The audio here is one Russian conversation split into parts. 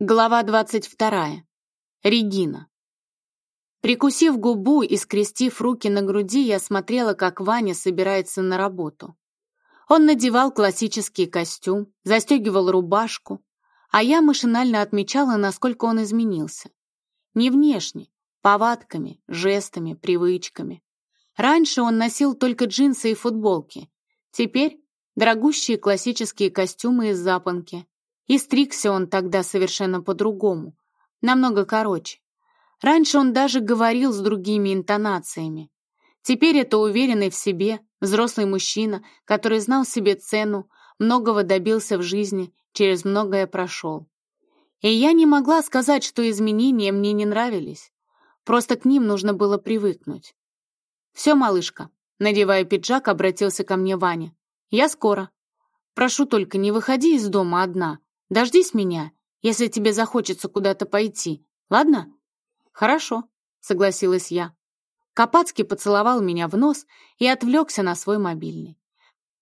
Глава 22. Регина. Прикусив губу и скрестив руки на груди, я смотрела, как Ваня собирается на работу. Он надевал классический костюм, застегивал рубашку, а я машинально отмечала, насколько он изменился. Не внешне, повадками, жестами, привычками. Раньше он носил только джинсы и футболки. Теперь дорогущие классические костюмы из запонки, и стригся он тогда совершенно по-другому, намного короче. Раньше он даже говорил с другими интонациями. Теперь это уверенный в себе, взрослый мужчина, который знал себе цену, многого добился в жизни, через многое прошел. И я не могла сказать, что изменения мне не нравились. Просто к ним нужно было привыкнуть. «Все, малышка», — надевая пиджак, обратился ко мне Ваня. «Я скоро. Прошу только, не выходи из дома одна. Дождись меня, если тебе захочется куда-то пойти, ладно?» «Хорошо», — согласилась я. Капацкий поцеловал меня в нос и отвлекся на свой мобильный.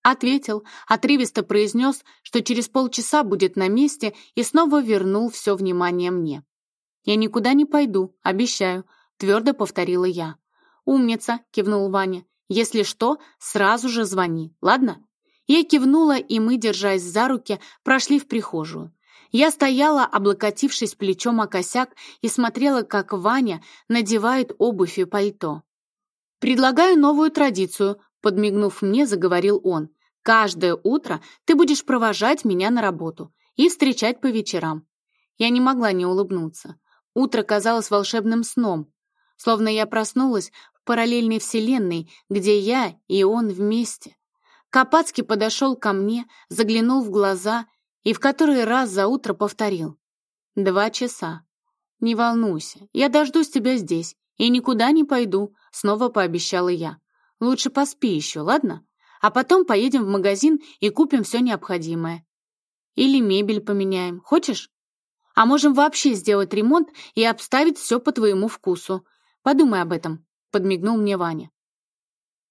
Ответил, отрывисто произнес, что через полчаса будет на месте и снова вернул все внимание мне. «Я никуда не пойду, обещаю», — твердо повторила я. «Умница», — кивнул Ваня. «Если что, сразу же звони, ладно?» Я кивнула, и мы, держась за руки, прошли в прихожую. Я стояла, облокотившись плечом о косяк, и смотрела, как Ваня надевает обувь и пальто. «Предлагаю новую традицию», — подмигнув мне, заговорил он. «Каждое утро ты будешь провожать меня на работу и встречать по вечерам». Я не могла не улыбнуться. Утро казалось волшебным сном, словно я проснулась в параллельной вселенной, где я и он вместе. Капацкий подошел ко мне, заглянул в глаза и в который раз за утро повторил. «Два часа. Не волнуйся, я дождусь тебя здесь и никуда не пойду», снова пообещала я. «Лучше поспи еще, ладно? А потом поедем в магазин и купим все необходимое. Или мебель поменяем. Хочешь? А можем вообще сделать ремонт и обставить все по твоему вкусу. Подумай об этом», — подмигнул мне Ваня.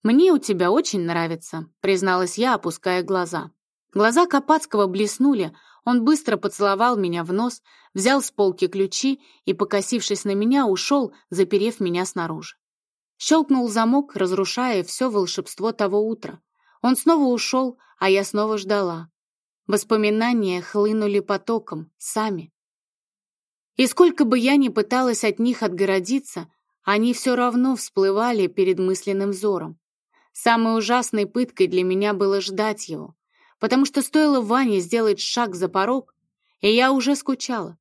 «Мне у тебя очень нравится», — призналась я, опуская глаза. Глаза Капацкого блеснули, он быстро поцеловал меня в нос, взял с полки ключи и, покосившись на меня, ушел, заперев меня снаружи. Щелкнул замок, разрушая все волшебство того утра. Он снова ушел, а я снова ждала. Воспоминания хлынули потоком, сами. И сколько бы я ни пыталась от них отгородиться, они все равно всплывали перед мысленным взором. Самой ужасной пыткой для меня было ждать его, потому что стоило Ване сделать шаг за порог, и я уже скучала.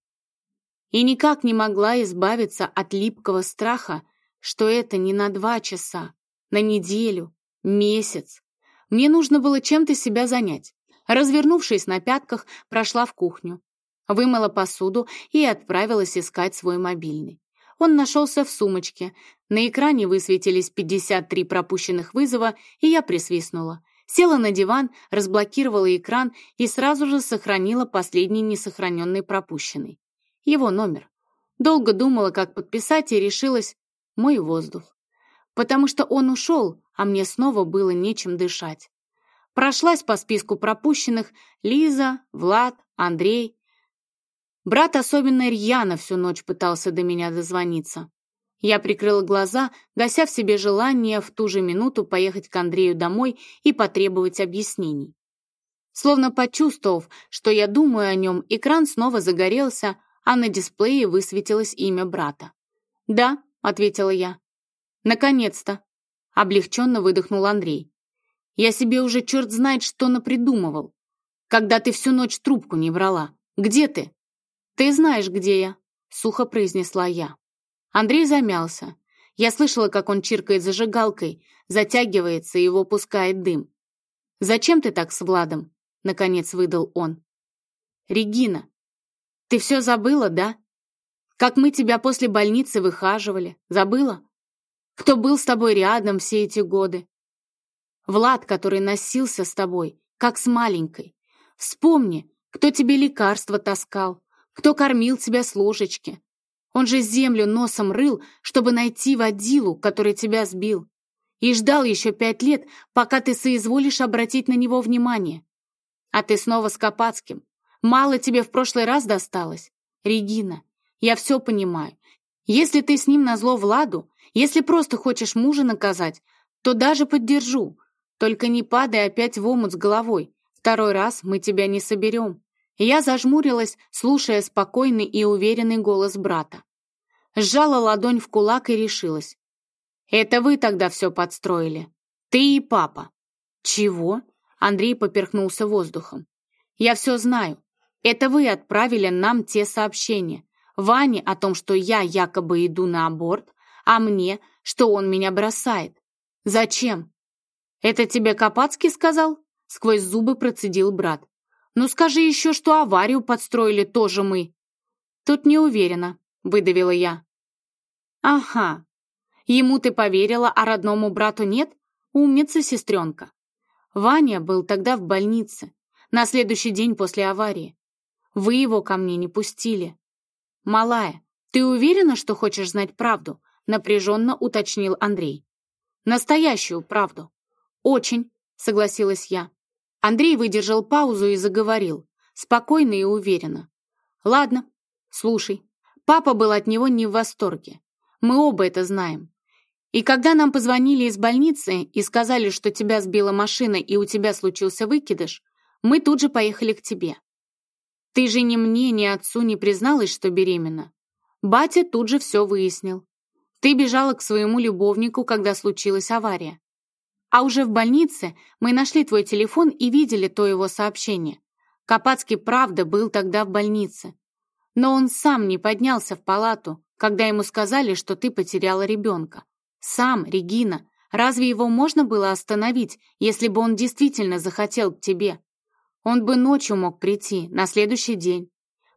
И никак не могла избавиться от липкого страха, что это не на два часа, на неделю, месяц. Мне нужно было чем-то себя занять. Развернувшись на пятках, прошла в кухню, вымыла посуду и отправилась искать свой мобильный. Он нашелся в сумочке. На экране высветились 53 пропущенных вызова, и я присвистнула. Села на диван, разблокировала экран и сразу же сохранила последний несохраненный пропущенный. Его номер. Долго думала, как подписать, и решилась «Мой воздух». Потому что он ушел, а мне снова было нечем дышать. Прошлась по списку пропущенных Лиза, Влад, Андрей, Брат особенно рьяно всю ночь пытался до меня дозвониться. Я прикрыла глаза, гася в себе желание в ту же минуту поехать к Андрею домой и потребовать объяснений. Словно почувствовав, что я думаю о нем, экран снова загорелся, а на дисплее высветилось имя брата. «Да», — ответила я. «Наконец-то», — облегченно выдохнул Андрей. «Я себе уже черт знает, что напридумывал. Когда ты всю ночь трубку не брала. Где ты?» «Ты знаешь, где я», — сухо произнесла я. Андрей замялся. Я слышала, как он чиркает зажигалкой, затягивается и выпускает дым. «Зачем ты так с Владом?» — наконец выдал он. «Регина, ты все забыла, да? Как мы тебя после больницы выхаживали, забыла? Кто был с тобой рядом все эти годы? Влад, который носился с тобой, как с маленькой. Вспомни, кто тебе лекарства таскал, кто кормил тебя с ложечки? Он же землю носом рыл, чтобы найти водилу, который тебя сбил. И ждал еще пять лет, пока ты соизволишь обратить на него внимание. А ты снова с Капацким. Мало тебе в прошлый раз досталось. Регина, я все понимаю. Если ты с ним назло Владу, если просто хочешь мужа наказать, то даже поддержу. Только не падай опять в омут с головой. Второй раз мы тебя не соберем. Я зажмурилась, слушая спокойный и уверенный голос брата. Сжала ладонь в кулак и решилась. «Это вы тогда все подстроили. Ты и папа». «Чего?» Андрей поперхнулся воздухом. «Я все знаю. Это вы отправили нам те сообщения. Ване о том, что я якобы иду на аборт, а мне, что он меня бросает. Зачем? Это тебе Капацкий сказал? Сквозь зубы процедил брат. Ну скажи еще, что аварию подстроили тоже мы. Тут не уверена, выдавила я. Ага. Ему ты поверила, а родному брату нет? Умница, сестренка. Ваня был тогда в больнице, на следующий день после аварии. Вы его ко мне не пустили. «Малая, ты уверена, что хочешь знать правду?» напряженно уточнил Андрей. «Настоящую правду». «Очень», — согласилась я. Андрей выдержал паузу и заговорил, спокойно и уверенно. «Ладно, слушай. Папа был от него не в восторге. Мы оба это знаем. И когда нам позвонили из больницы и сказали, что тебя сбила машина и у тебя случился выкидыш, мы тут же поехали к тебе. Ты же ни мне, ни отцу не призналась, что беременна. Батя тут же все выяснил. Ты бежала к своему любовнику, когда случилась авария. А уже в больнице мы нашли твой телефон и видели то его сообщение. Капацкий правда был тогда в больнице. Но он сам не поднялся в палату, когда ему сказали, что ты потеряла ребенка. Сам, Регина, разве его можно было остановить, если бы он действительно захотел к тебе? Он бы ночью мог прийти, на следующий день.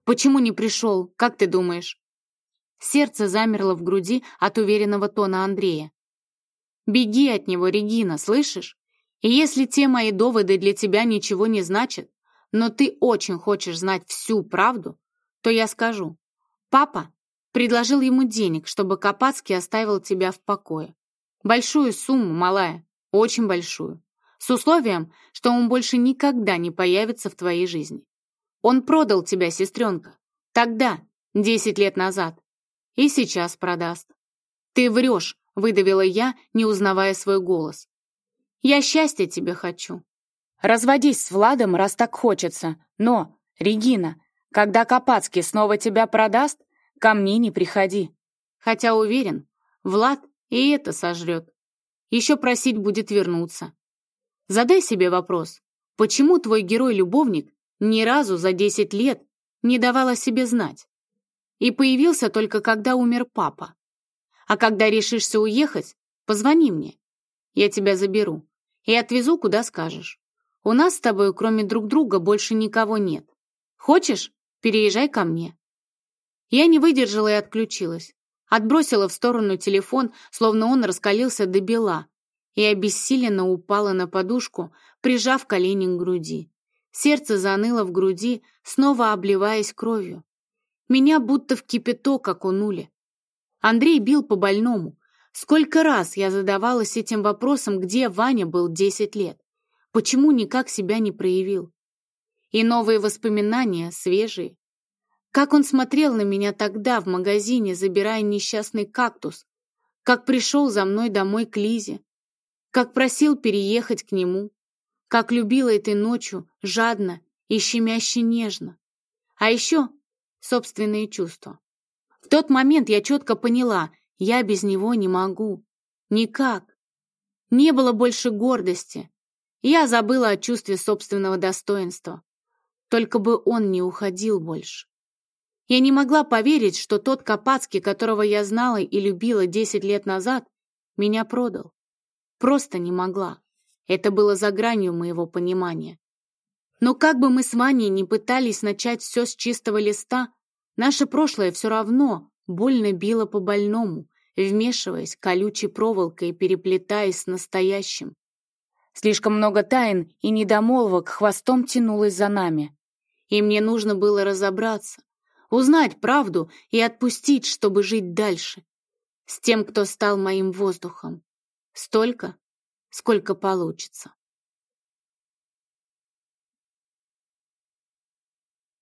Почему не пришел, как ты думаешь?» Сердце замерло в груди от уверенного тона Андрея. «Беги от него, Регина, слышишь? И если те мои доводы для тебя ничего не значат, но ты очень хочешь знать всю правду, то я скажу. Папа предложил ему денег, чтобы Капацкий оставил тебя в покое. Большую сумму, малая, очень большую с условием, что он больше никогда не появится в твоей жизни. Он продал тебя, сестренка, тогда, десять лет назад, и сейчас продаст. Ты врешь, выдавила я, не узнавая свой голос. Я счастья тебе хочу. Разводись с Владом, раз так хочется, но, Регина, когда Капацкий снова тебя продаст, ко мне не приходи. Хотя уверен, Влад и это сожрет. Еще просить будет вернуться. Задай себе вопрос, почему твой герой-любовник ни разу за 10 лет не давал о себе знать? И появился только когда умер папа. А когда решишься уехать, позвони мне. Я тебя заберу и отвезу, куда скажешь. У нас с тобой, кроме друг друга, больше никого нет. Хочешь, переезжай ко мне. Я не выдержала и отключилась. Отбросила в сторону телефон, словно он раскалился до бела, и обессиленно упала на подушку, прижав колени к груди. Сердце заныло в груди, снова обливаясь кровью. Меня будто в кипяток окунули. Андрей бил по больному. Сколько раз я задавалась этим вопросом, где Ваня был 10 лет? Почему никак себя не проявил? И новые воспоминания, свежие. Как он смотрел на меня тогда в магазине, забирая несчастный кактус. Как пришел за мной домой к Лизе как просил переехать к нему, как любила этой ночью жадно и щемяще нежно. А еще собственные чувства. Тот момент я четко поняла, я без него не могу. Никак. Не было больше гордости. Я забыла о чувстве собственного достоинства. Только бы он не уходил больше. Я не могла поверить, что тот Капацкий, которого я знала и любила десять лет назад, меня продал. Просто не могла. Это было за гранью моего понимания. Но как бы мы с Ваней не пытались начать все с чистого листа, наше прошлое все равно больно било по больному, вмешиваясь колючей проволокой переплетаясь с настоящим. Слишком много тайн и недомолвок хвостом тянулось за нами. И мне нужно было разобраться, узнать правду и отпустить, чтобы жить дальше. С тем, кто стал моим воздухом. Столько, сколько получится.